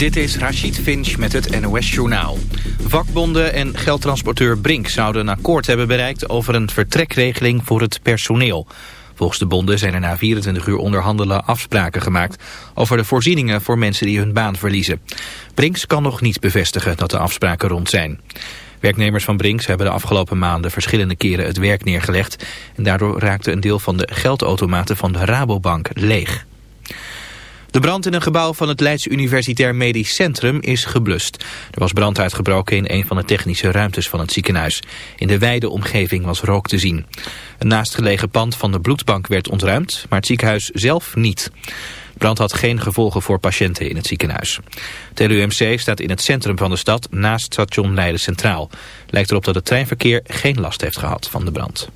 Dit is Rachid Finch met het NOS-journaal. Vakbonden en geldtransporteur Brink zouden een akkoord hebben bereikt... over een vertrekregeling voor het personeel. Volgens de bonden zijn er na 24 uur onderhandelen afspraken gemaakt... over de voorzieningen voor mensen die hun baan verliezen. Brinks kan nog niet bevestigen dat de afspraken rond zijn. Werknemers van Brinks hebben de afgelopen maanden verschillende keren het werk neergelegd... en daardoor raakte een deel van de geldautomaten van de Rabobank leeg. De brand in een gebouw van het Leids Universitair Medisch Centrum is geblust. Er was brand uitgebroken in een van de technische ruimtes van het ziekenhuis. In de wijde omgeving was rook te zien. Een naastgelegen pand van de bloedbank werd ontruimd, maar het ziekenhuis zelf niet. De brand had geen gevolgen voor patiënten in het ziekenhuis. Het staat in het centrum van de stad naast station Leiden Centraal. Lijkt erop dat het treinverkeer geen last heeft gehad van de brand.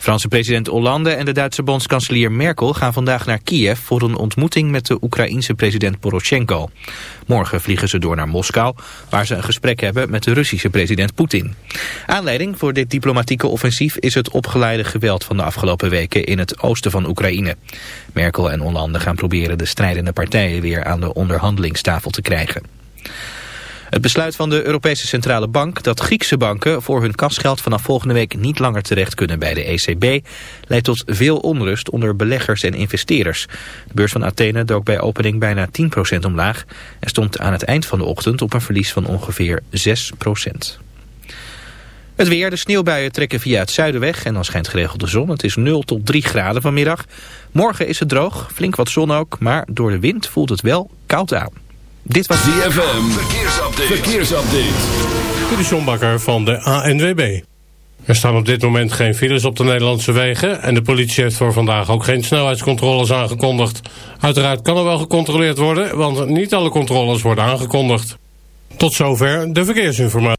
Franse president Hollande en de Duitse bondskanselier Merkel gaan vandaag naar Kiev voor een ontmoeting met de Oekraïense president Poroshenko. Morgen vliegen ze door naar Moskou, waar ze een gesprek hebben met de Russische president Poetin. Aanleiding voor dit diplomatieke offensief is het opgeleide geweld van de afgelopen weken in het oosten van Oekraïne. Merkel en Hollande gaan proberen de strijdende partijen weer aan de onderhandelingstafel te krijgen. Het besluit van de Europese Centrale Bank dat Griekse banken voor hun kasgeld vanaf volgende week niet langer terecht kunnen bij de ECB leidt tot veel onrust onder beleggers en investeerders. De beurs van Athene dook bij opening bijna 10% omlaag en stond aan het eind van de ochtend op een verlies van ongeveer 6%. Het weer, de sneeuwbuien trekken via het zuiden weg en dan schijnt geregeld de zon. Het is 0 tot 3 graden vanmiddag. Morgen is het droog, flink wat zon ook, maar door de wind voelt het wel koud aan. Dit was DFM. Verkeersupdate. Verkeersupdate. Dit is John Bakker van de ANWB. Er staan op dit moment geen files op de Nederlandse wegen... en de politie heeft voor vandaag ook geen snelheidscontroles aangekondigd. Uiteraard kan er wel gecontroleerd worden... want niet alle controles worden aangekondigd. Tot zover de verkeersinformatie.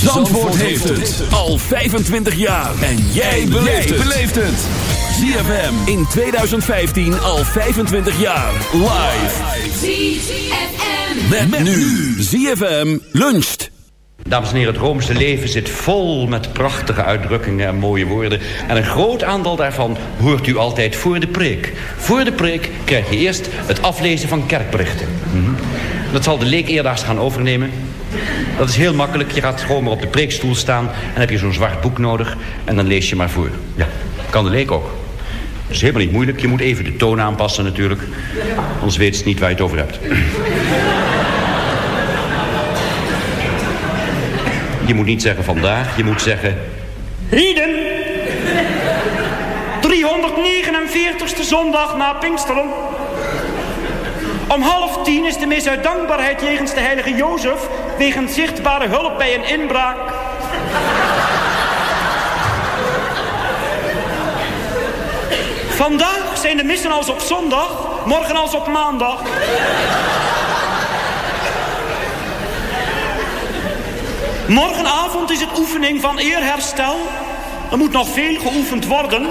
Zandvoort heeft het al 25 jaar. En jij beleeft het. ZFM in 2015 al 25 jaar. Live. ZFM. Met, nu. ZFM luncht. Dames en heren, het Roomse leven zit vol met prachtige uitdrukkingen en mooie woorden. En een groot aantal daarvan hoort u altijd voor de preek. Voor de preek krijg je eerst het aflezen van kerkberichten. Mhm. Dat zal de leek eerdaags gaan overnemen. Dat is heel makkelijk. Je gaat gewoon maar op de preekstoel staan... en heb je zo'n zwart boek nodig en dan lees je maar voor. Ja, kan de leek ook. Dat is helemaal niet moeilijk. Je moet even de toon aanpassen natuurlijk. Anders weet ze niet waar je het over hebt. Je moet niet zeggen vandaag, je moet zeggen... Heden, 349ste zondag na Pinksteren. Om half tien is de mis uit dankbaarheid jegens de heilige Jozef... wegens zichtbare hulp bij een inbraak. Vandaag zijn de missen als op zondag, morgen als op maandag. Morgenavond is het oefening van eerherstel. Er moet nog veel geoefend worden.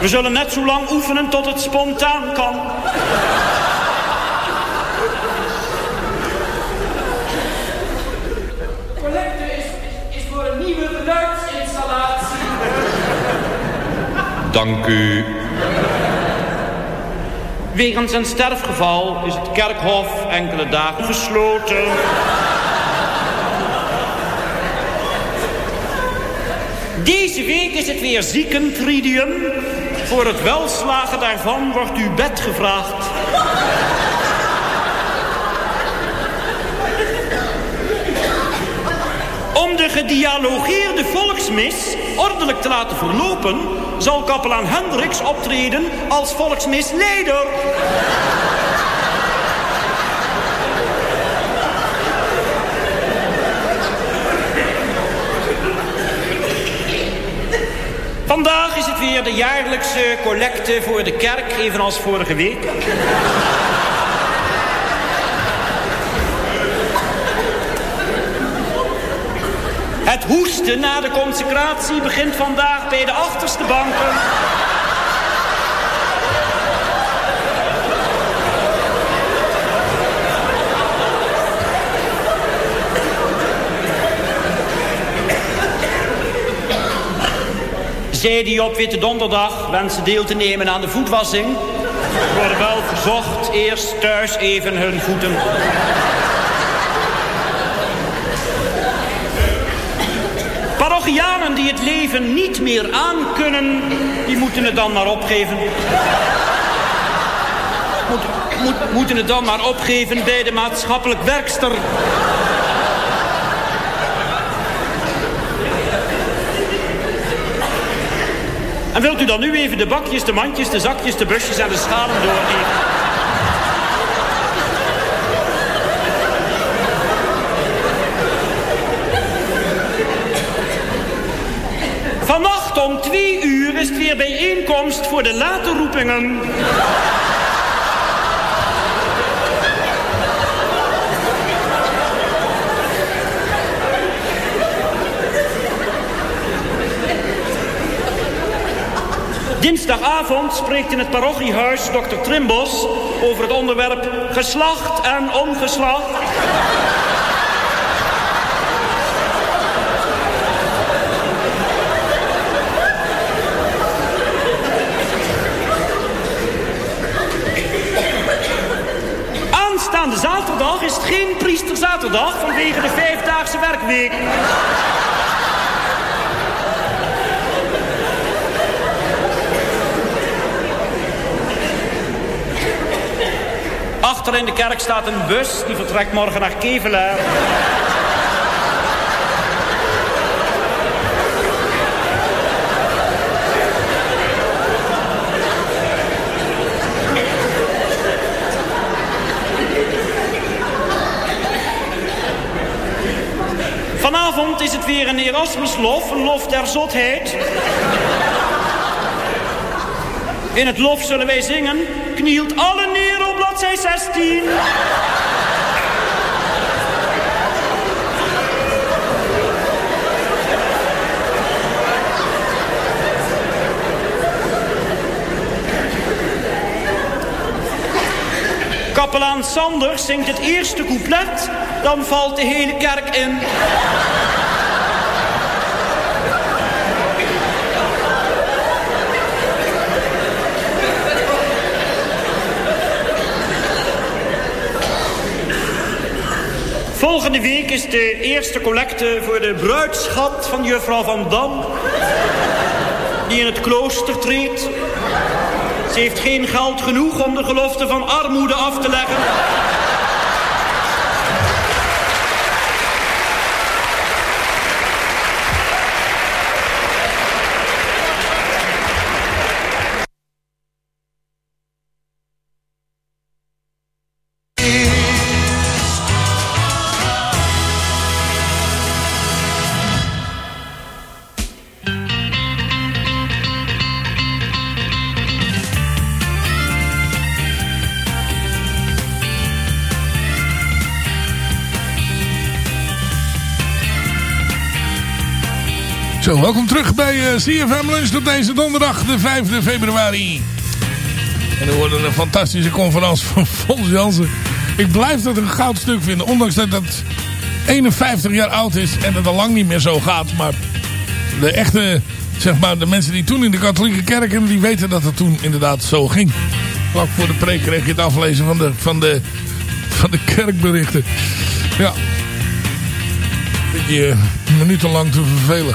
We zullen net zo lang oefenen tot het spontaan kan. Dank u. Wegens een sterfgeval is het kerkhof enkele dagen gesloten. Deze week is het weer ziekentridium. Voor het welslagen daarvan wordt uw bed gevraagd. Om de gedialogeerde volksmis ordelijk te laten verlopen... zal kapelaan Hendricks optreden als volksmisleider. Vandaag is het weer de jaarlijkse collecte voor de kerk, evenals vorige week. Hoesten na de consecratie begint vandaag bij de achterste banken. Zij die op Witte Donderdag wensen deel te nemen aan de voetwassing... worden wel verzocht eerst thuis even hun voeten... Parochianen die het leven niet meer aankunnen, die moeten het dan maar opgeven. Moet, moeten het dan maar opgeven bij de maatschappelijk werkster. En wilt u dan nu even de bakjes, de mandjes, de zakjes, de busjes en de schalen doorgeven? Vannacht om twee uur is het bijeenkomst voor de late roepingen. Dinsdagavond spreekt in het parochiehuis dokter Trimbos over het onderwerp geslacht en ongeslacht. Aanstaande zaterdag is het geen priesterzaterdag vanwege de vijfdaagse werkweek. Achter in de kerk staat een bus die vertrekt morgen naar Kevelaar. Vanavond is het weer een Erasmuslof, een lof der zotheid. In het lof zullen wij zingen, knielt alle neer op bladzij 16. Kapelaan Sanders zingt het eerste couplet, dan valt de hele kerk in. Volgende week is de eerste collecte voor de bruidschat van juffrouw Van Dam. Die in het klooster treedt. Ze heeft geen geld genoeg om de gelofte van armoede af te leggen. Terug bij eh, CFM Lunch op deze donderdag, de 5e februari. En er wordt een fantastische conferentie van Fons Jansen. Ik blijf dat een goudstuk vinden, ondanks dat het 51 jaar oud is en het al lang niet meer zo gaat. Maar de echte, zeg maar, de mensen die toen in de katholieke kerken, die weten dat het toen inderdaad zo ging. Vlak voor de preek kreeg je het aflezen van de, van de, van de kerkberichten. Ja. Beetje uh, minutenlang te vervelen.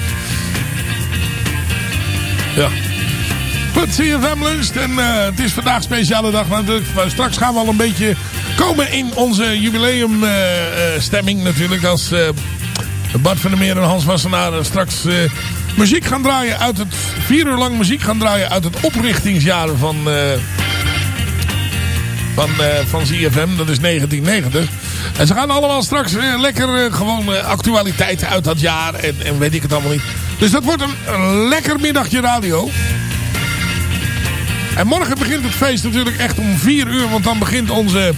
Ja. Goed, CFM lunch. En uh, het is vandaag een speciale dag natuurlijk. Straks gaan we al een beetje komen in onze jubileumstemming uh, natuurlijk. Als Bart van der Meer en Hans Wassenaar straks muziek gaan draaien uit het... Vier uur lang muziek gaan draaien uit het oprichtingsjaar van... van, van CFM. Dat is 1990. En ze gaan allemaal straks lekker gewoon actualiteiten uit dat jaar. En, en weet ik het allemaal niet. Dus dat wordt een lekker middagje radio. En morgen begint het feest natuurlijk echt om 4 uur. Want dan begint onze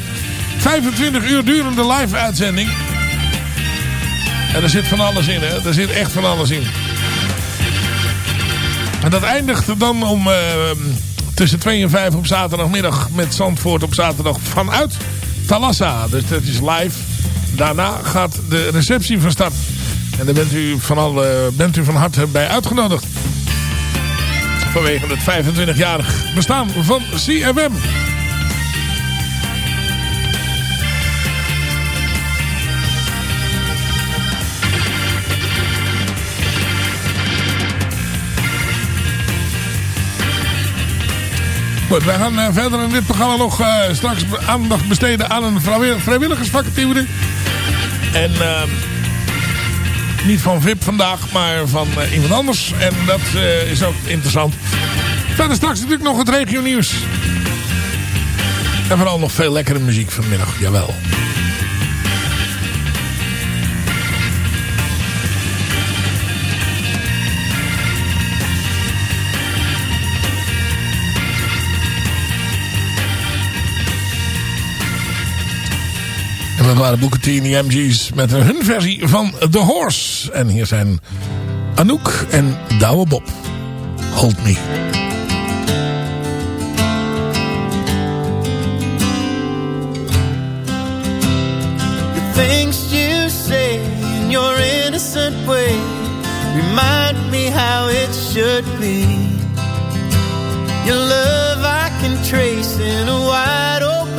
25 uur durende live uitzending. En er zit van alles in, hè. Er zit echt van alles in. En dat eindigt dan om uh, tussen 2 en 5 op zaterdagmiddag met Zandvoort op zaterdag vanuit Thalassa. Dus dat is live. Daarna gaat de receptie van start. En daar bent u van, al, bent u van harte bij uitgenodigd. Vanwege het 25-jarig bestaan van CFM. Goed, wij gaan uh, verder in dit programma nog uh, straks aandacht besteden aan een vrijwilligersvacature. En uh, niet van VIP vandaag, maar van uh, iemand anders. En dat uh, is ook interessant. Verder straks natuurlijk nog het regio nieuws. En vooral nog veel lekkere muziek vanmiddag, jawel. En dat waren Booker T en de MG's met hun versie van The Horse. En hier zijn Anouk en Douwe Bob. Hold Me. The things you say in your innocent way Remind me how it should be Your love I can trace in a wide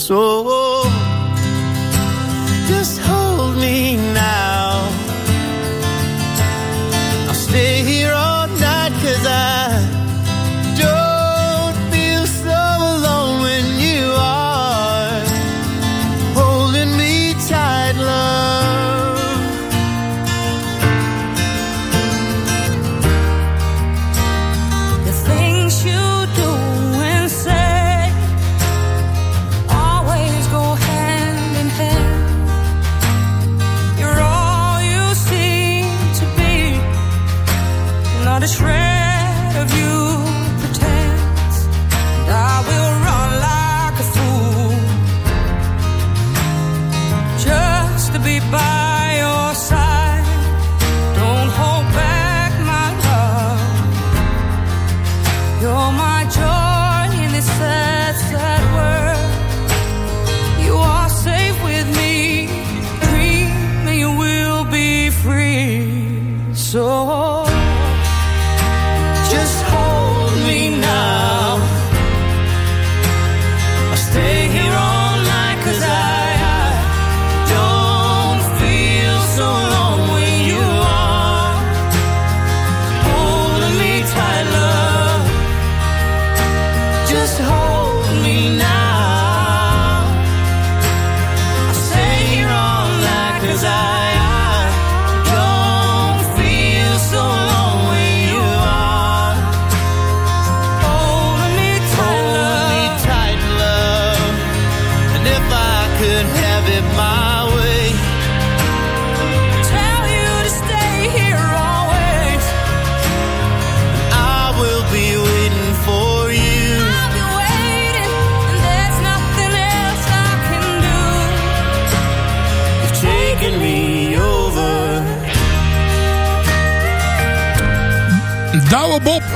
So just hold me now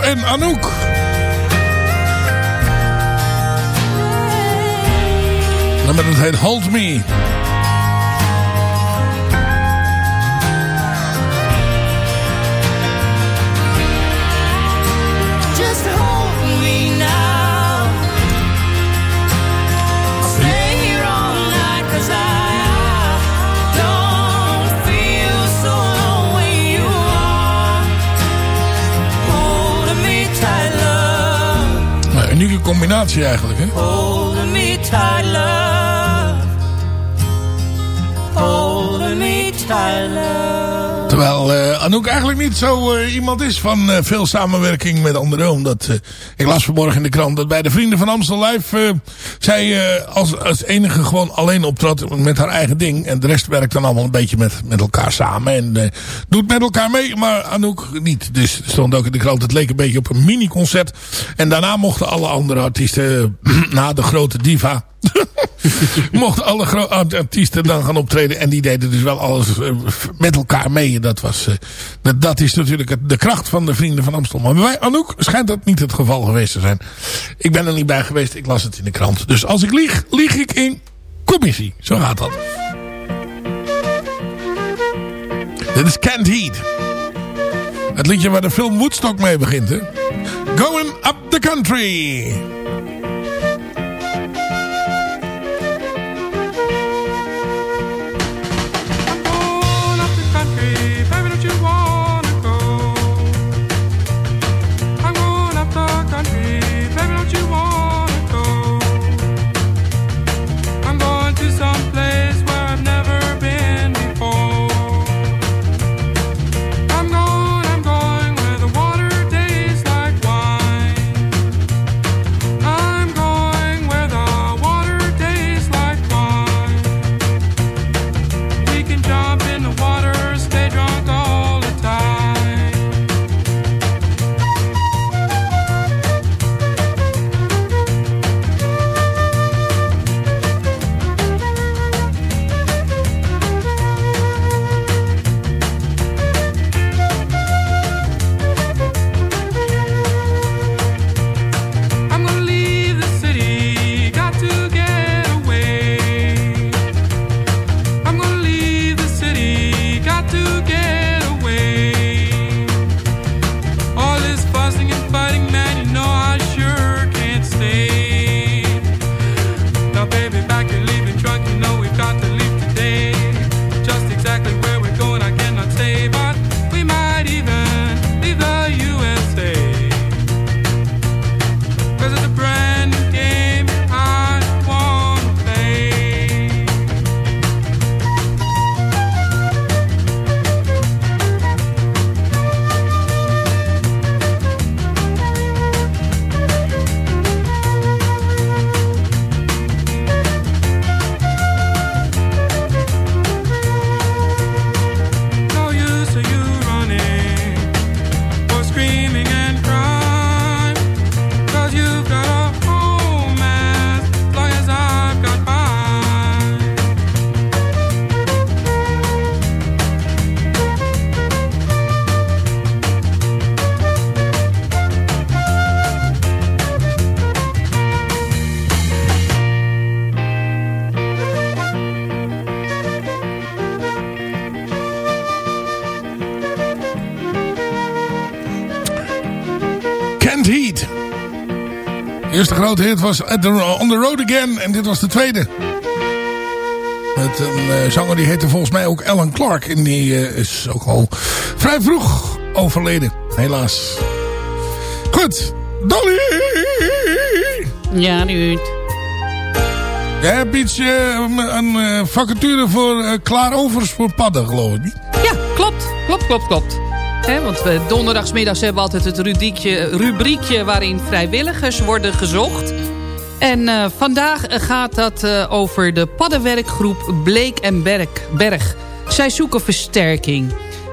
En Anouk. Nummer dat heet Hold Me. Combinatie eigenlijk, hè? Holding me tight, love. Holding me tight, love. Terwijl eh, Anouk eigenlijk niet zo eh, iemand is van eh, veel samenwerking met anderen. Omdat, ik las vanmorgen in de krant dat bij de Vrienden van Amstel Live... zij eh, als, als enige gewoon alleen optrad met haar eigen ding. En de rest werkt dan allemaal een beetje met, met elkaar samen. En eh, doet met elkaar mee, maar Anouk niet. Dus stond ook in de krant, het leek een beetje op een mini-concert. En daarna mochten alle andere artiesten, na de grote diva... mochten alle artiesten dan gaan optreden. En die deden dus wel alles eh, met elkaar mee. Dat, was, dat, dat is natuurlijk de kracht van de Vrienden van Amstel. Maar bij Anouk schijnt dat niet het geval geweest te zijn. Ik ben er niet bij geweest. Ik las het in de krant. Dus als ik lieg, lieg ik in commissie. Zo gaat dat. Dit is Heat. Het liedje waar de film Woodstock mee begint. Hè? Going up the country. Grote hit was the- On the Road Again. En dit was de tweede. Met een eh, zanger die heette volgens mij ook Alan Clark. En die eh, is ook al vrij vroeg overleden. Helaas. Goed. Dolly! Ja, Ruud. Jij hebt iets, eh, een, eh, vacature voor eh klaarovers voor padden, geloof ik niet? Ja, klopt. Klopt, klopt, klopt. Hè, want we donderdagsmiddags hebben we altijd het rubriekje, rubriekje waarin vrijwilligers worden gezocht. En eh, vandaag gaat dat eh, over de paddenwerkgroep Bleek en Berg. Berg. Zij zoeken versterking.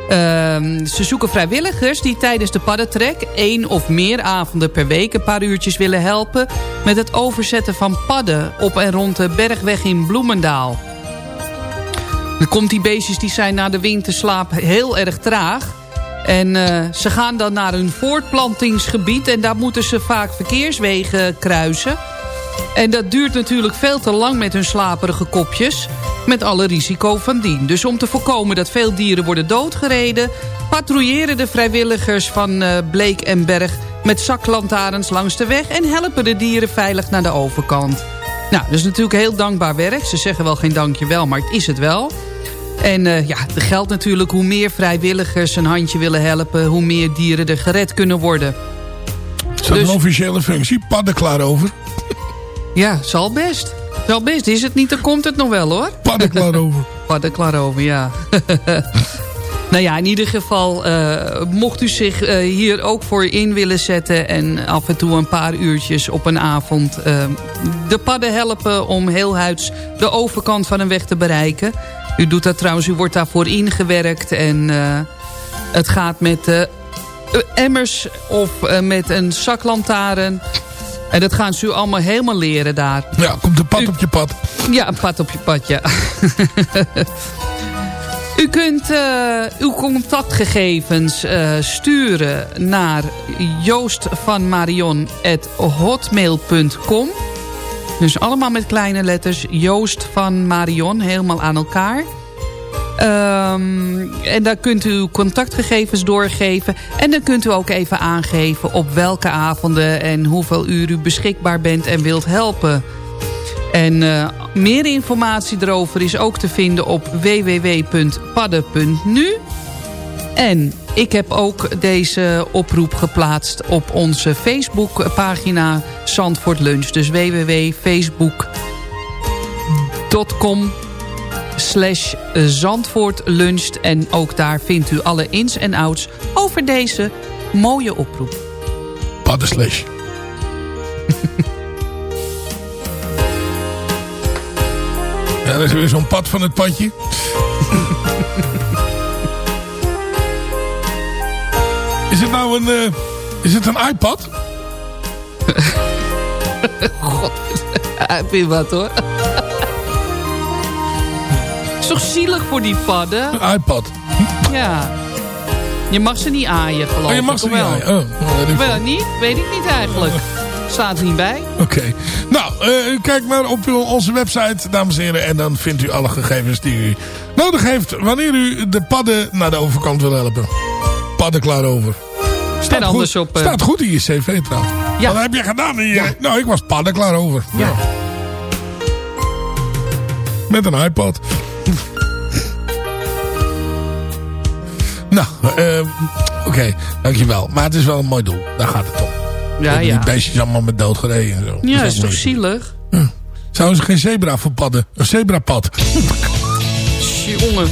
Ehm, ze zoeken vrijwilligers die tijdens de paddentrek... één of meer avonden per week een paar uurtjes willen helpen... met het overzetten van padden op en rond de Bergweg in Bloemendaal. Dan komt die beestjes die zijn na de winterslaap heel erg traag. En eh, ze gaan dan naar hun voortplantingsgebied... en daar moeten ze vaak verkeerswegen kruisen. En dat duurt natuurlijk veel te lang met hun slaperige kopjes... met alle risico van dien. Dus om te voorkomen dat veel dieren worden doodgereden... patrouilleren de vrijwilligers van eh, Bleek en Berg... met zaklantaarns langs de weg... en helpen de dieren veilig naar de overkant. Nou, dat is natuurlijk heel dankbaar werk. Ze zeggen wel geen dankjewel, maar het is het wel... En uh, ja, het geldt natuurlijk hoe meer vrijwilligers een handje willen helpen... hoe meer dieren er gered kunnen worden. Is dat Dus- een officiële functie? Padden klaar over. Ja, zal best. Zal best. Is het niet, dan komt het nog wel hoor. Padden klaar over. Padden klaar over, ja. nou ja, in ieder geval, uh, mocht u zich uh, hier ook voor in willen zetten... en af en toe een paar uurtjes op een avond uh, de padden helpen... om heel huids de overkant van een weg te bereiken. U doet dat trouwens, u wordt daarvoor ingewerkt en het gaat met uh, emmers of uh, met een zaklantaarn. En dat gaan ze u allemaal helemaal leren daar. Ja, komt een pad u, op je pad. Ja, een pad op je pad, ja. u kunt uw contactgegevens sturen naar joostvanmarion.hotmail.com Dus allemaal met kleine letters. Joost van Marion, helemaal aan elkaar. Um, en daar kunt u contactgegevens doorgeven. En dan kunt u ook even aangeven op welke avonden en hoeveel uur u beschikbaar bent en wilt helpen. En uh, meer informatie erover is ook te vinden op www.padden.nu. En ik heb ook deze oproep geplaatst op onze Facebookpagina Zandvoort Lunch. Dus www.facebook.com slash Zandvoort. En ook daar vindt u alle ins en outs over deze mooie oproep. Paddenslash. ja, dat is weer zo'n pad van het padje. is het nou een, uh, is het een iPad? God, wat hoor toch zielig voor die padden? Een iPad. Ja. Je mag ze niet aaien, geloof ik. Oh, je mag ze niet aaien? Oh, nou, wel niet? Weet ik niet eigenlijk. Staat er niet bij. Oké. Okay. Nou, uh, kijk maar op onze website, dames en heren. En dan vindt u alle gegevens die u nodig heeft... wanneer u de padden naar de overkant wil helpen. Padden klaar over. Staat, en anders goed, op, uh... staat goed in je cv trouwens. Ja. Wat heb je gedaan? In je... ja. Nou, ik was padden klaar over. Ja. ja. Met een iPad. nou, uh, oké, okay, dankjewel. Maar het is wel een mooi doel. Daar gaat het om. Ja, die ja. Die beestjes allemaal met dood gereden en zo. Ja, dat is, is toch zielig? Ja. Zouden ze geen zebra verpadden? Een zebrapad. Jongen.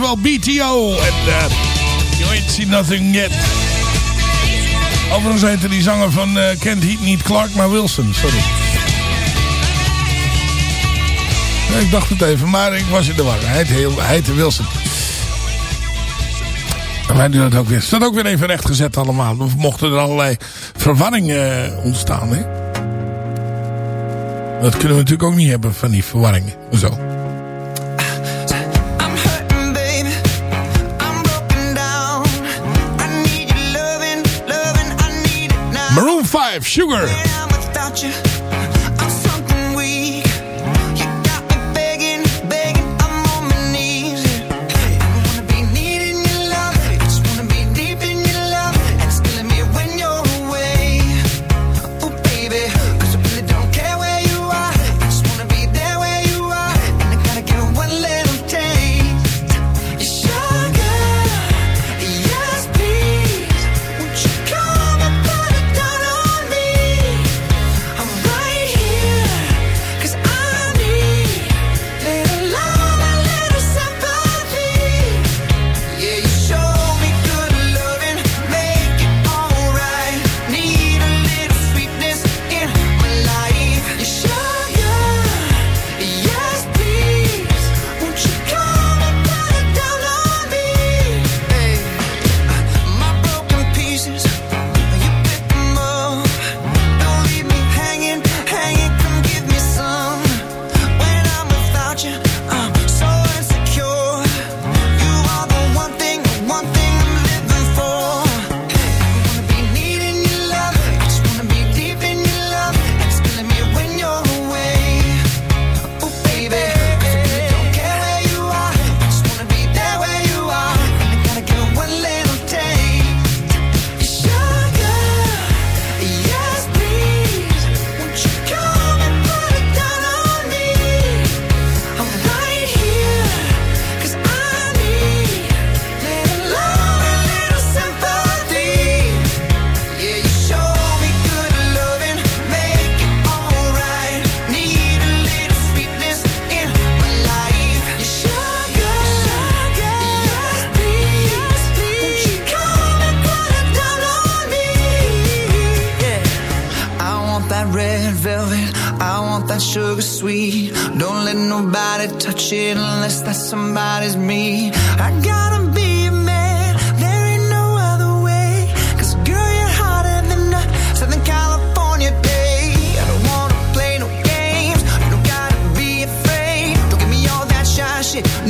Oftewel BTO. En You Ain't Seen Nothing Yet. Overigens heette die zanger van uh, Kent Heat niet Clark, maar Wilson. Sorry. Ik dacht het even, maar ik was in de war. Hij heette, heel, hij heette Wilson. En wij doen het ook weer. staat ook weer even rechtgezet allemaal. Mochten er allerlei verwarringen uh, ontstaan. Hè? Dat kunnen we natuurlijk ook niet hebben van die verwarringen. Zo. Sugar.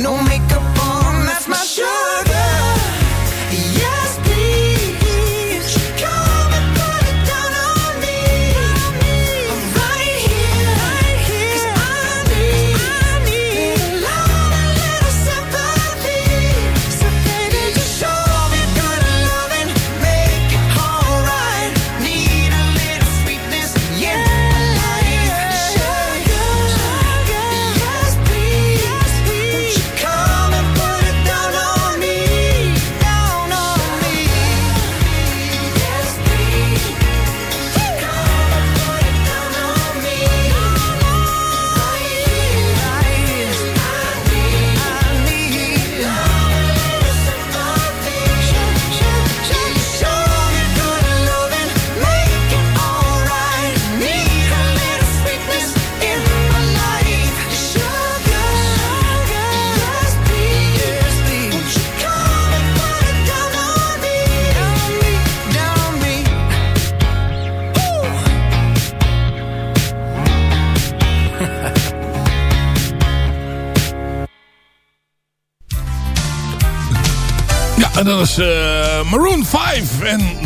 5, Sugar.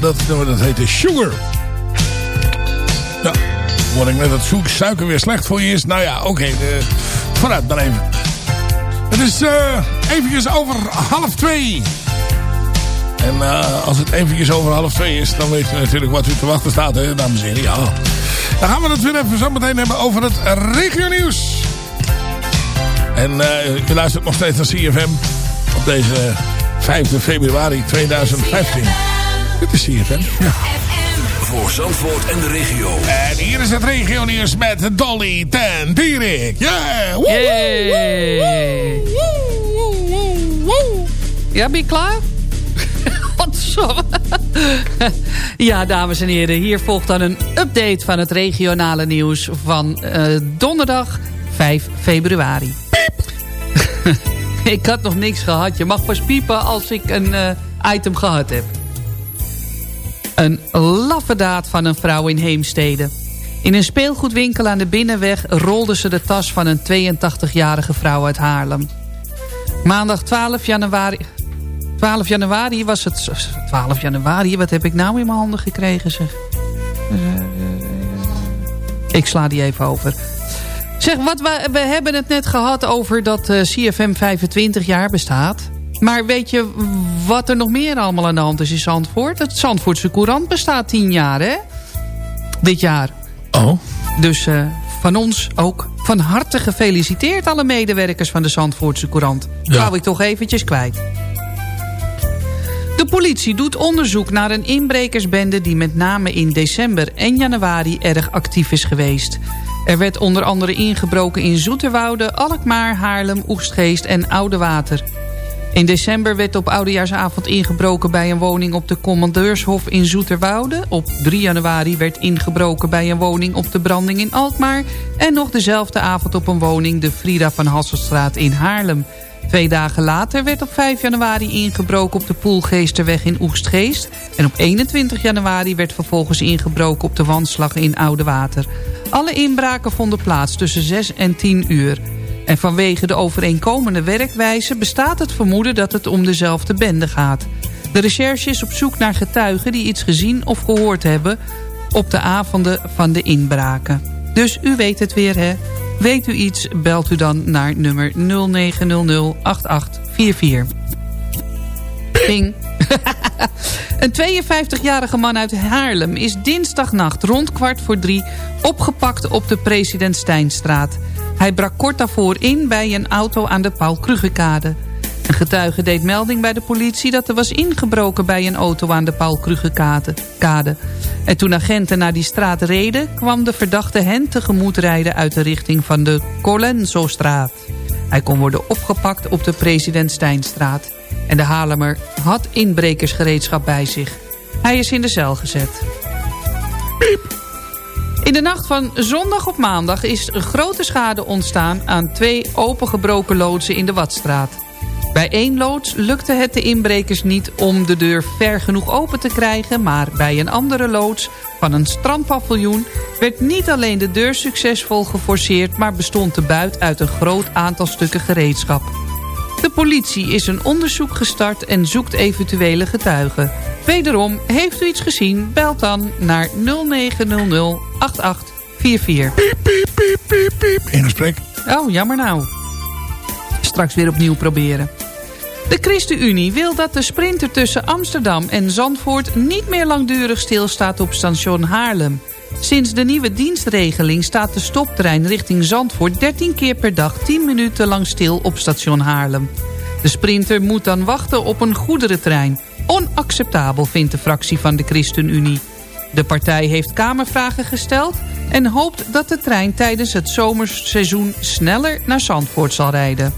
Dat dat heette Sugar. Ja, word ik net dat zoek suiker weer slecht voor je is. Nou ja, oké. Okay, vooruit dan even. Het is uh, eventjes over half twee. En uh, als het eventjes over half twee is, dan weet je natuurlijk wat u te wachten staat, hè, dames en heren. Ja. Dan gaan we het weer even zo meteen hebben over het regionieuws. En uh, u luistert nog steeds naar CFM op deze 5 februari 2015. Dit is CFM. Ja. Voor Zandvoort en de regio. En hier is het regio nieuws met Dolly ten Pierik. Yeah! Woe, Yay! woe, woe, Ja, ben je klaar? Ja, dames en heren, hier volgt dan een update van het regionale nieuws van eh, donderdag 5 februari. ik had nog niks gehad. Je mag pas piepen als ik een eh, item gehad heb. Een laffe daad van een vrouw in Heemstede. In een speelgoedwinkel aan de Binnenweg rolde ze de tas van een 82-jarige vrouw uit Haarlem. Maandag 12 januari, 12 januari was het... 12 januari, wat heb ik nou in mijn handen gekregen zeg. Eh, Ik sla die even over. Zeg, wat we, we hebben het net gehad over dat eh, CFM 25 jaar bestaat. Maar weet je wat er nog meer allemaal aan de hand is in Zandvoort? Het Zandvoortse Courant bestaat 10 jaar, hè? Dit jaar. Oh. Dus eh, van ons ook van harte gefeliciteerd alle medewerkers van de Zandvoortse Courant. Ja. Wou ik toch eventjes kwijt. De politie doet onderzoek naar een inbrekersbende... die met name in december en januari erg actief is geweest. Er werd onder andere ingebroken in Zoeterwoude, Alkmaar, Haarlem, Oegstgeest en Oudewater. In december werd op Oudejaarsavond ingebroken bij een woning op de Commandeurshof in Zoeterwoude. Op 3 januari werd ingebroken bij een woning op de Branding in Alkmaar. En nog dezelfde avond op een woning de Frida van Hasselstraat in Haarlem. Twee dagen later werd op 5 januari ingebroken op de Poelgeesterweg in Oegstgeest. En op 21 januari werd vervolgens ingebroken op de Wandslag in Oudewater. Alle inbraken vonden plaats tussen 6 en 10 uur. En vanwege de overeenkomende werkwijze bestaat het vermoeden dat het om dezelfde bende gaat. De recherche is op zoek naar getuigen die iets gezien of gehoord hebben op de avonden van de inbraken. Dus u weet het weer hè. Weet u iets, belt u dan naar nummer 0900 8844. Ping. Een 52-jarige man uit Haarlem is dinsdagnacht rond kwart voor drie opgepakt op de President Steinstraat. Hij brak kort daarvoor in bij een auto aan de Paul Krugekade. Een getuige deed melding bij de politie dat er was ingebroken bij een auto aan de Paul Krugekade. Kade. En toen agenten naar die straat reden, kwam de verdachte hen tegemoet rijden uit de richting van de Colenso-straat. Hij kon worden opgepakt op de President Steinstraat. En de Haarlemmer had inbrekersgereedschap bij zich. Hij is in de cel gezet. In de nacht van zondag op maandag is grote schade ontstaan... aan twee opengebroken loodsen in de Watstraat. Bij één loods lukte het de inbrekers niet om de deur ver genoeg open te krijgen... maar bij een andere loods van een strandpaviljoen... werd niet alleen de deur succesvol geforceerd... maar bestond de buit uit een groot aantal stukken gereedschap. De politie is een onderzoek gestart en zoekt eventuele getuigen. Wederom, heeft u iets gezien, belt dan naar 0900 8844. Piep, piep, piep, piep, piep. In gesprek. Oh, jammer nou. Straks weer opnieuw proberen. De ChristenUnie wil dat de sprinter tussen Amsterdam en Zandvoort... niet meer langdurig stilstaat op station Haarlem. Sinds de nieuwe dienstregeling staat de stoptrein richting Zandvoort... 13 keer per dag 10 minuten lang stil op station Haarlem. De sprinter moet dan wachten op een goederentrein. Onacceptabel vindt de fractie van de ChristenUnie. De partij heeft kamervragen gesteld... en hoopt dat de trein tijdens het zomerseizoen sneller naar Zandvoort zal rijden.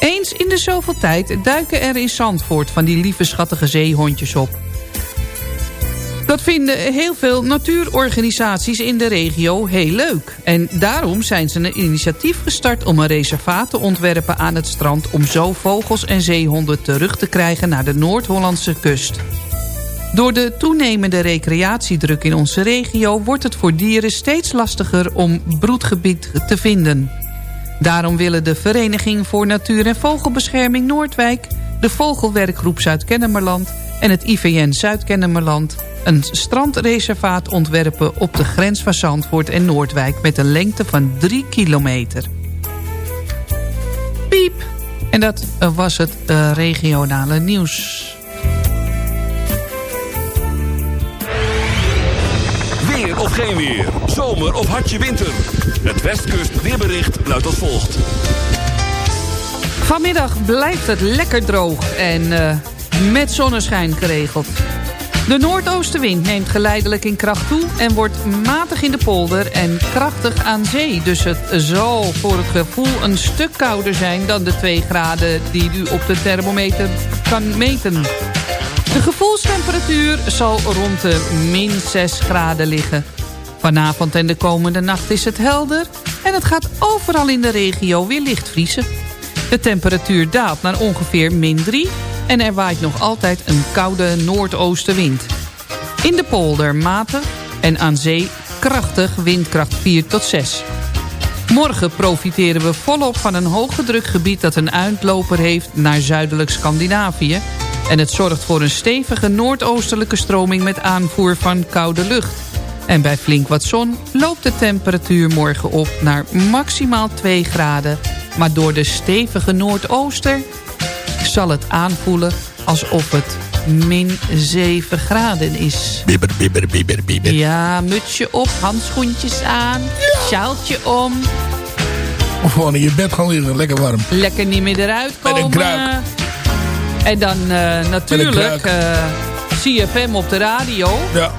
Eens in de zoveel tijd duiken er in Zandvoort van die lieve schattige zeehondjes op. Dat vinden heel veel natuurorganisaties in de regio heel leuk. En daarom zijn ze een initiatief gestart om een reservaat te ontwerpen aan het strand... om zo vogels en zeehonden terug te krijgen naar de Noord-Hollandse kust. Door de toenemende recreatiedruk in onze regio... wordt het voor dieren steeds lastiger om broedgebied te vinden. Daarom willen de Vereniging voor Natuur- en Vogelbescherming Noordwijk... de Vogelwerkgroep Zuid-Kennemerland en het IVN Zuid-Kennemerland... een strandreservaat ontwerpen op de grens van Zandvoort en Noordwijk... met een lengte van 3 kilometer. Piep! En dat eh, was het eh, regionale nieuws. Weer of geen weer. Zomer of hartje winter. Het Westkust weerbericht luidt als volgt. Vanmiddag blijft het lekker droog en eh, met zonneschijn geregeld. De noordoostenwind neemt geleidelijk in kracht toe... en wordt matig in de polder en krachtig aan zee. Dus het zal voor het gevoel een stuk kouder zijn... dan de 2 graden die u op de thermometer kan meten. De gevoelstemperatuur zal rond de min 6 graden liggen. Vanavond en de komende nacht is het helder... en het gaat overal in de regio weer licht vriezen. De temperatuur daalt naar ongeveer min 3... en er waait nog altijd een koude noordoostenwind. In de polder matig en aan zee krachtig windkracht 4 tot 6. Morgen profiteren we volop van een hoogdrukgebied dat een uitloper heeft naar zuidelijk Scandinavië. En het zorgt voor een stevige noordoostelijke stroming met aanvoer van koude lucht. En bij flink wat zon loopt de temperatuur morgen op naar maximaal 2 graden. Maar door de stevige noordooster zal het aanvoelen alsof het min 7 graden is. Bibber, bibber, bibber, bibber. Ja, mutsje op, handschoentjes aan, sjaaltje om. Of gewoon in je bed gaan liggen, lekker warm. Lekker niet meer eruit Met komen. een kruik. En dan eh, natuurlijk eh, CFM op de radio. Ja,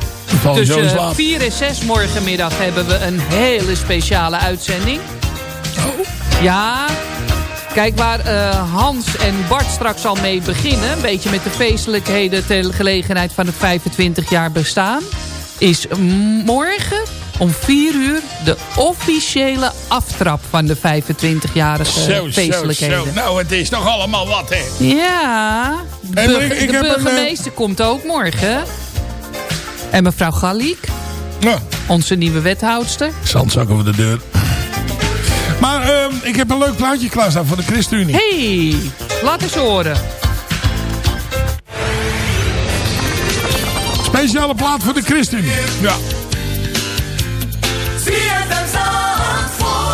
Tussen slaap. 4 en 6 morgenmiddag hebben we een hele speciale uitzending. Ja, kijk waar eh, Hans en Bart straks al mee beginnen. Een beetje met de feestelijkheden ter gelegenheid van het 25 jaar bestaan. Is morgen om 4 uur de officiële aftrap van de 25-jarige Zo, zo, feestelijkheden. zo. Nou, het is toch allemaal wat, hè? Ja, Hey, maar ik- de een, burgemeester komt ook morgen. En mevrouw Galliek, Ja. onze nieuwe wethoudster. Zandzak over de deur. Maar ehm, ik heb een leuk plaatje klaarstaan voor de ChristenUnie. hey, laat eens horen. Speciale plaat voor de ChristenUnie. Ja.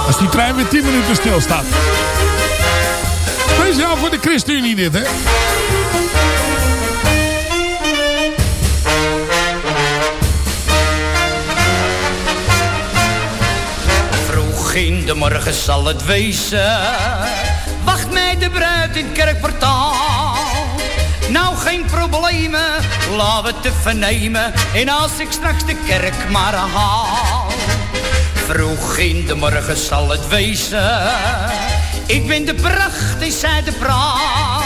Als die trein weer 10 minuten stilstaat. Speciaal voor de ChristenUnie dit, hè? In de morgen zal het wezen. Wacht mij de bruid in het kerkportaal. Nou geen problemen, laat het te vernemen. En als ik straks de kerk maar haal. Vroeg in de morgen zal het wezen. Ik ben de pracht en zij de praal.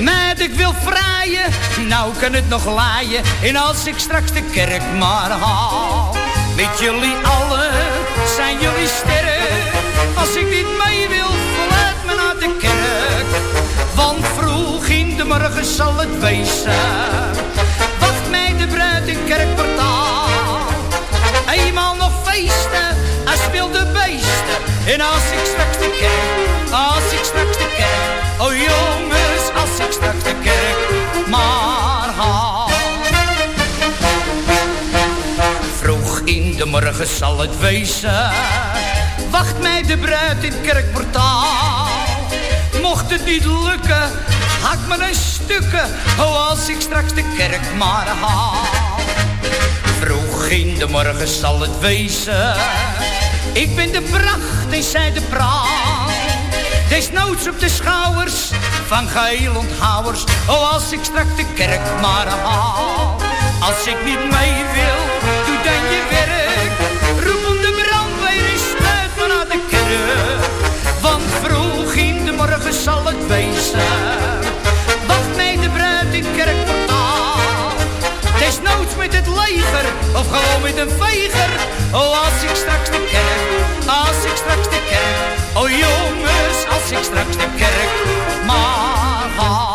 Met ik wil vrijen, nou kan het nog laaien. En als ik straks de kerk maar haal. Met jullie allen zijn jullie sterren. Als ik niet mee wil, laat me naar de kerk. Want vroeg in de morgen zal het wezen. Wacht mij de bruid in kerkportaal. Eenmaal nog feesten, als wil de beesten. En als ik straks de kerk, als ik straks de kerk. Oh jongens, als ik straks de kerk maar haal. In de morgen zal het wezen. Wacht mij de bruid in het kerkportaal. Mocht het niet lukken, hak me een stukken. Als ik straks de kerk maar haal. Vroeg in de morgen zal het wezen. Ik ben de pracht en zij de praal. Desnoods op de schouwers van geheel onthouders. Oh, als ik straks de kerk maar haal. Als ik niet mee wil, doe dan je werk. Roep om de brandweer en sluit me naar de kerk. Want vroeg in de morgen zal het wezen. Wacht mij de bruid in kerkportaal. Desnoods met het leger of gewoon met een veger. Oh, als ik straks de kerk, als ik straks de kerk. Oh jongens, als ik straks de kerk maar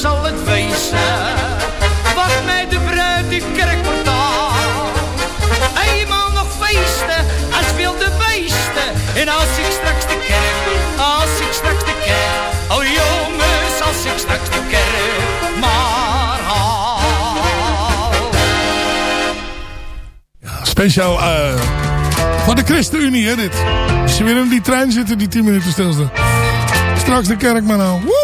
zal het wezen. Wat mij de bruid in kerkportaal. Eenmaal nog feesten, als wilde beesten. En als ik straks de kerk, als ik straks de kerk. Oh jongens, als ik straks de kerk maar haal. Ja, speciaal eh voor de ChristenUnie hè dit. Als je weer in die trein zitten die 10 minuten stilste. Straks de kerk maar nou. Woe!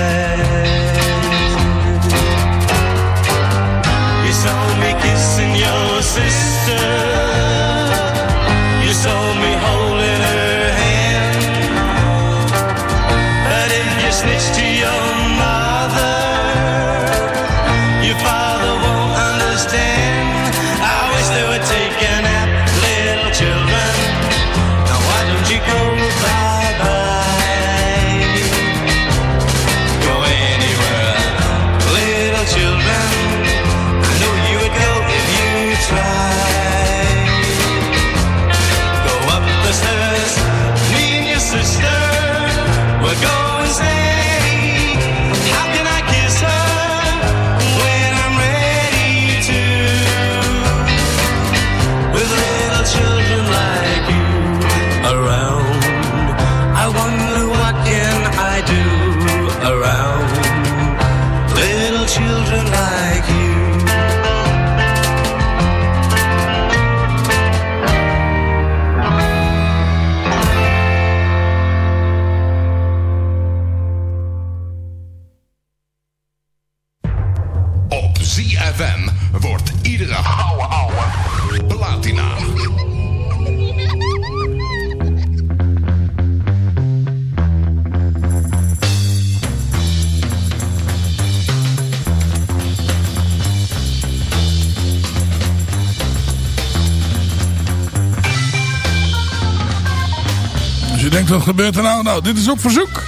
Denk wat gebeurt er nou? Nou, dit is op verzoek.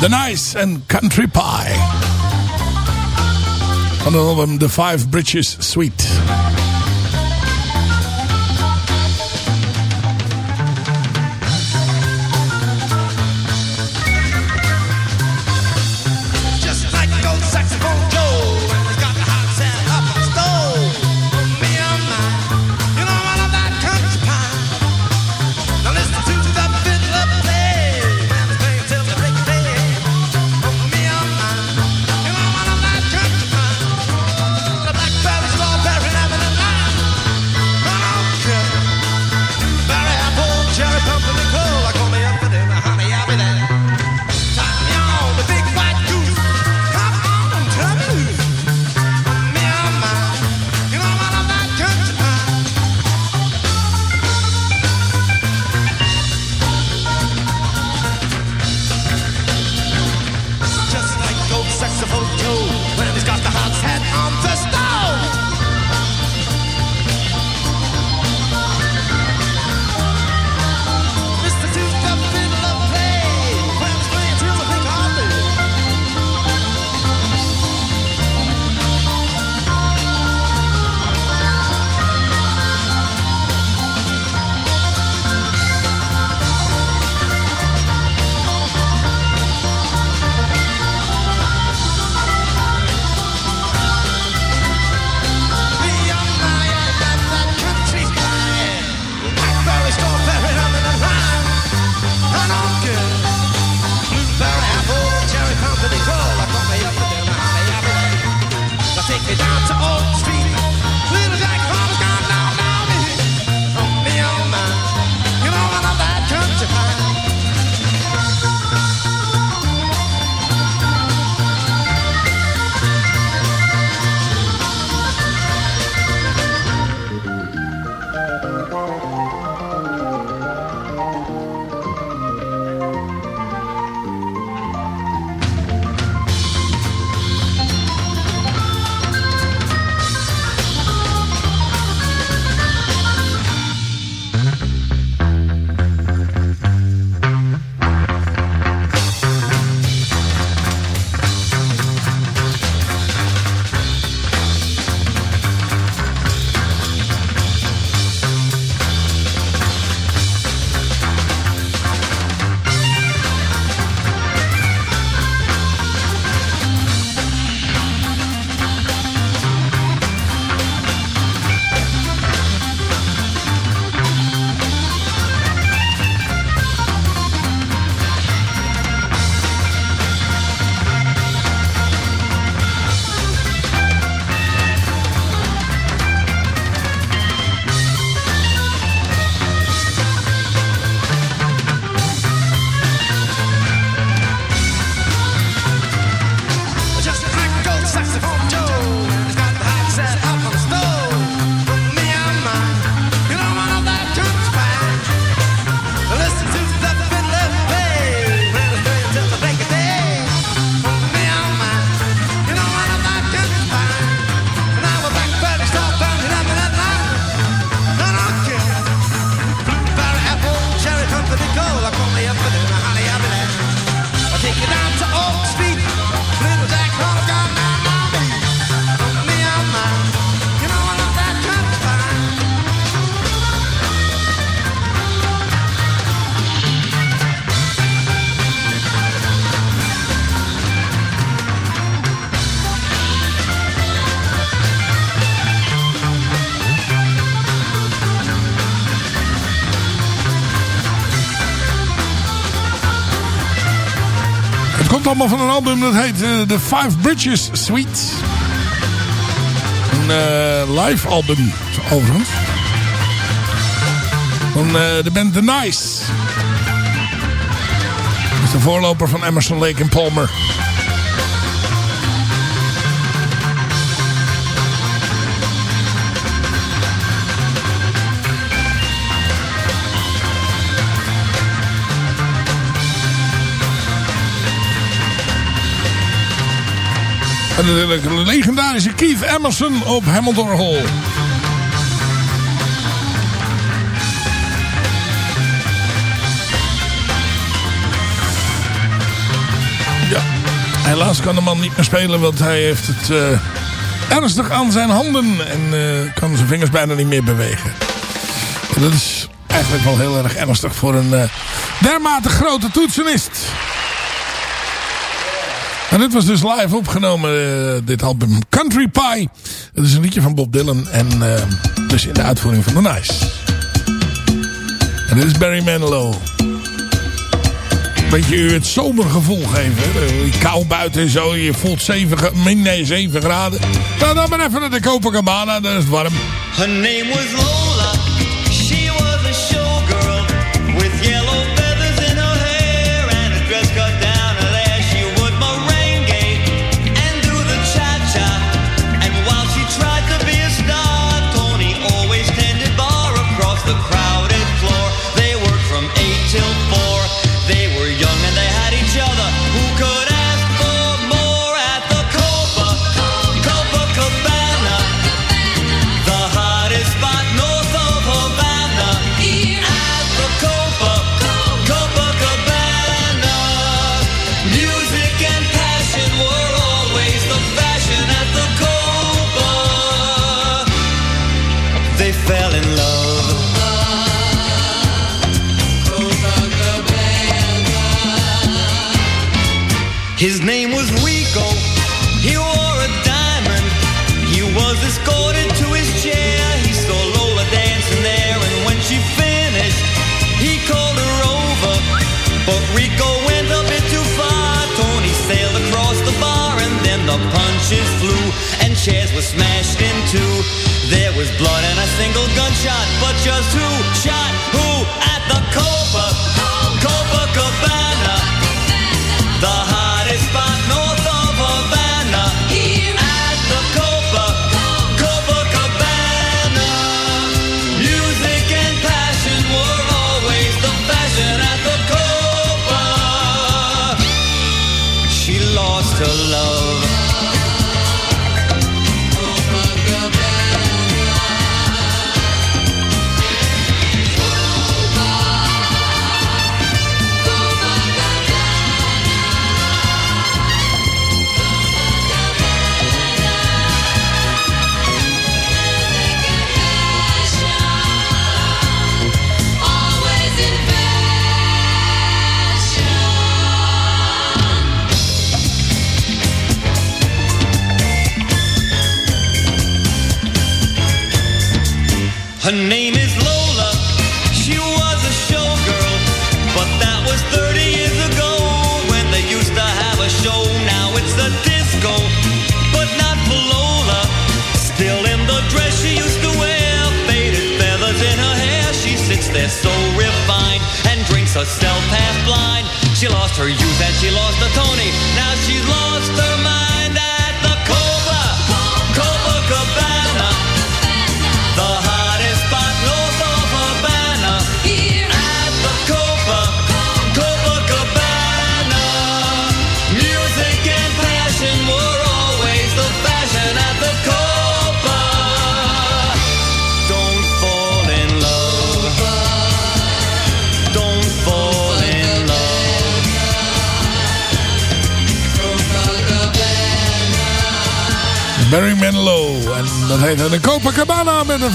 The Nice and Country Pie. Van de album The Five Bridges Suite. Komt allemaal van een album dat heet eh, The Five Bridges Suite. Een eh, live album, overigens. Van eh, de band The Nice. Dat is de voorloper van Emerson, Lake en Palmer. En natuurlijk de legendarische Keith Emerson op Hall. Ja, helaas kan de man niet meer spelen, want hij heeft het eh, ernstig aan zijn handen en eh, kan zijn vingers bijna niet meer bewegen. En dat is eigenlijk wel heel erg ernstig voor een eh, dermate grote toetsenist. En dit was dus live opgenomen, eh, dit album Country Pie. Het is een liedje van Bob Dylan en eh, dus in de uitvoering van The Nice. En dit is Barry Manilow. Beetje u het zomergevoel geven. Die kou buiten en zo. Je voelt 7, gra- min nee, 7 graden. Nou, dan maar even naar de Copacabana. Dan is het warm. Her name was Lola. Were smashed in two. There was blood and a single gunshot, but just who shot Her name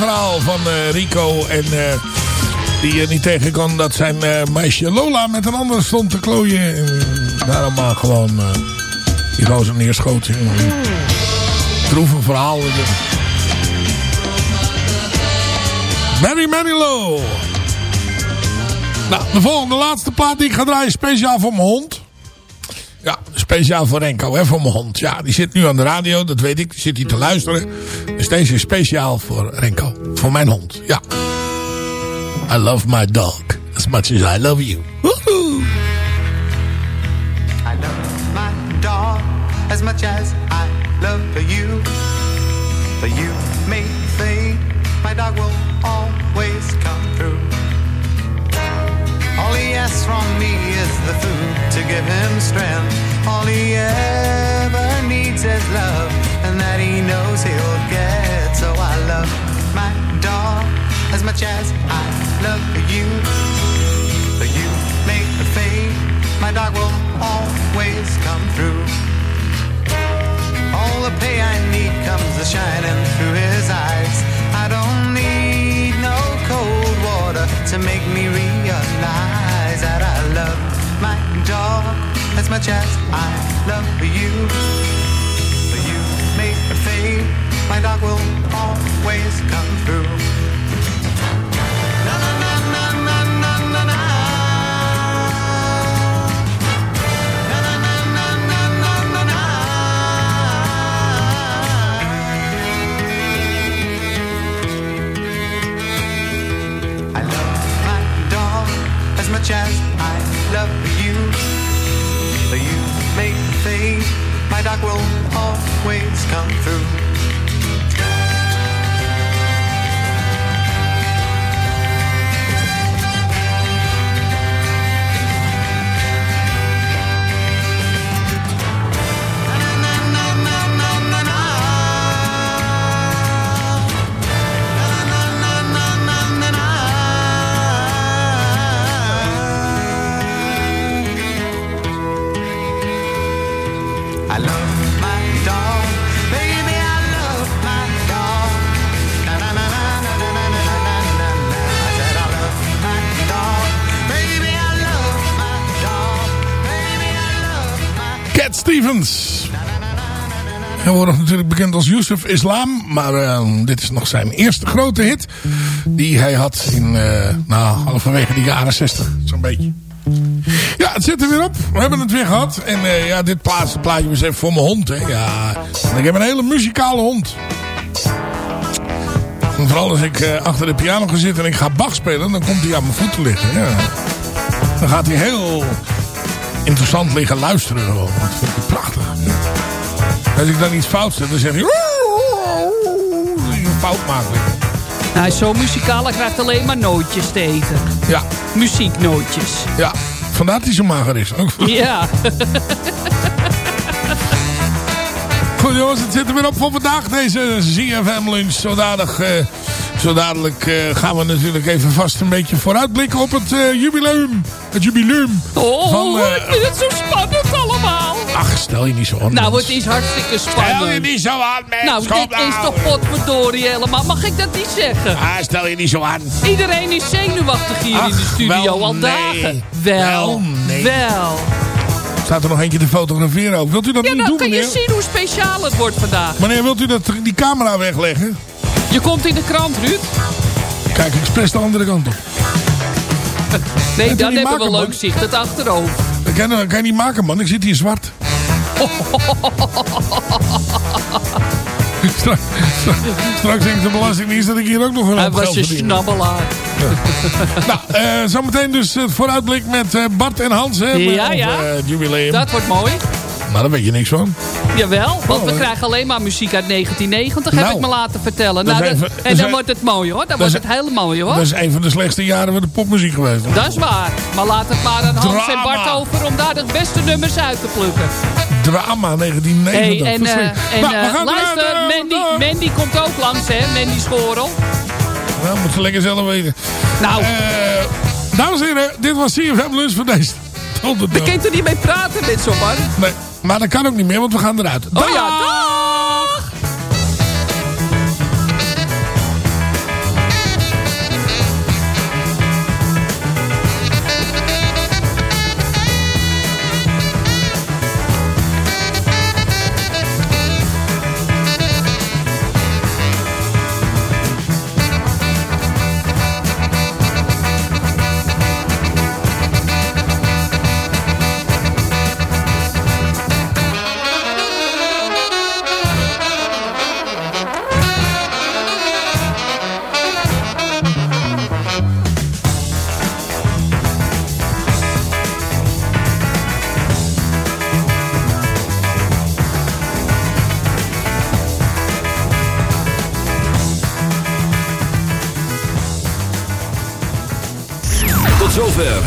verhaal van eh, Rico. En eh, die er niet tegen kon dat zijn eh, meisje Lola met een ander stond te klooien. En daarom maar gewoon die gozer neerschoot. Troef een verhaal. Barry Manilow. Nou, de volgende laatste plaat die ik ga draaien speciaal voor mijn hond. Ja, speciaal voor Renko, hè, voor mijn hond. Ja, die zit nu aan de radio, dat weet ik. Die zit hier te luisteren. Deze is speciaal voor Renko. Voor mijn hond, ja. I love my dog as much as I love you. I love my dog as much as I love you. But you may think my dog will always come through. All he asks from me is the food to give him strength. All he ever needs is love, and that he knows he'll get. So I love my dog as much as I love you. But you make the fade, my dog will always come through. All the pay I need comes a shining through his eyes. I don't need no cold water to make me realize that I love my dog as much as I love you may fade, my dog will always come through. As much as I love you, you may fade my dog will always come through. Stevens. Hij wordt natuurlijk bekend als Yusuf Islam. Maar eh, dit is nog zijn eerste grote hit. Die hij had in, eh nou, halverwege de jaren 60. Zo'n beetje. Ja, het zit er weer op. We hebben het weer gehad. En eh, ja, dit plaatje, plaatje was even voor mijn hond. Hè. Ja, ik heb een hele muzikale hond. En vooral als ik achter de piano ga zitten en ik ga Bach spelen, dan komt hij aan mijn voeten liggen. Ja. Dan gaat hij heel interessant liggen luisteren. Gewoon. Dat vind ik prachtig. Als ik dan iets fout zet, dan. Dat ik een fout maak. Nou, hij is zo muzikaal, hij krijgt alleen maar nootjes te eten. Ja. Muzieknootjes. Ja, vandaar dat hij zo mager is. Ook. Ja. Goed jongens, het zit er weer op voor vandaag. Deze ZFM lunch. Zo dadelijk, eh, zo dadelijk eh, gaan we natuurlijk even vast een beetje vooruitblikken op het eh, jubileum. Het jubileum. Oh, van, eh, ik vind het zo spannend allemaal. Ach, stel je niet zo aan. Nou, het is hartstikke spannend. Stel je niet zo aan, mens. Nou, Kom dit is nou. toch potverdorie helemaal. Mag ik dat niet zeggen? Ah, stel je niet zo aan. Iedereen is zenuwachtig hier in de studio wel al nee. dagen. Wel, Wel nee. wel. Staat er nog eentje te fotograferen ook. Wilt u dat Ja, niet nou doen, kan je zien hoe speciaal het wordt vandaag. Meneer, wilt u dat, die camera wegleggen? Je komt in de krant, Ruud. Kijk ik expres de andere kant op. Nee, je dan hebben we man? leuk zicht, het achterhoofd. Dat kan, dat kan je niet maken, man. Ik zit hier zwart. straks, straks, straks denkt de Belastingdienst dat ik hier ook nog een Hij was verdien. snabbelaar. nou, eh, zometeen dus het vooruitblik met eh, Bart en Hans. Hè, Ja, ja. eh, het jubileum. Dat wordt mooi. Maar daar weet je niks van. Jawel, want Oh, we krijgen alleen maar muziek uit 1990, heb Nou, ik me laten vertellen. Nou, dat- en dan wordt het mooi hoor, dan dat wordt het heel mooi hoor. Dat is een van de slechtste jaren van de popmuziek geweest. Dat is waar. Maar laat het maar aan Hans en. Bart over om daar de beste nummers uit te plukken. Drama 1990. Hey, en en Nou, we gaan luister, Mandy, Mandy komt ook langs hè, Mandy Schorel. Nou, moet ze lekker zelf weten. Nou. Eh, dames en heren, dit was CFM Lunch voor deze donderdag. Daar kunt er niet mee praten met zo'n man. Nee, maar dat kan ook niet meer, want we gaan eruit. Oh ja, dag!